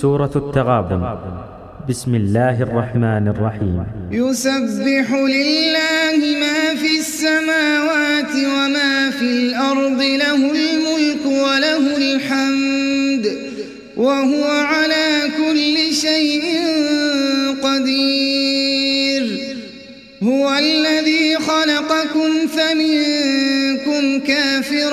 سورة التغابن. بسم الله الرحمن الرحيم. يسبح لله ما في السماوات وما في الأرض له الملك وله الحمد وهو على كل شيء قدير. هو الذي خلقكم فمنكم كافر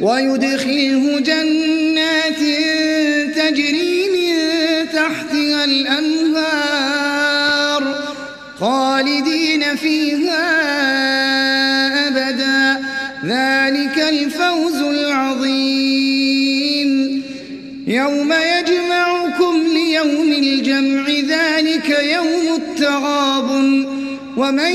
ويدخله جنات تجري من تحتها الأنهار خالدين فيها أبدا. ذلك الفوز العظيم. يوم يجمعكم ليوم الجمع ذلك يوم التغاب ومن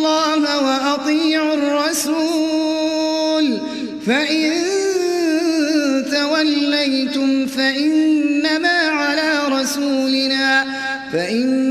رسولنا فإنما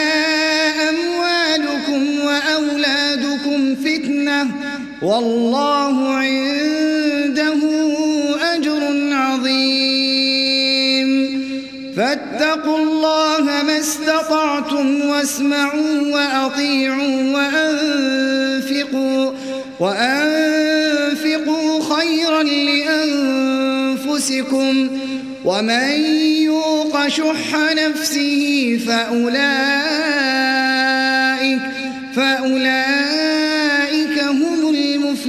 والله عنده أجر عظيم. فاتقوا الله ما استطعتم واسمعوا وأطيعوا وأنفقوا وأنفقوا خيرا لأنفسكم. ومن يوق شح نفسه فأولئك فأولئك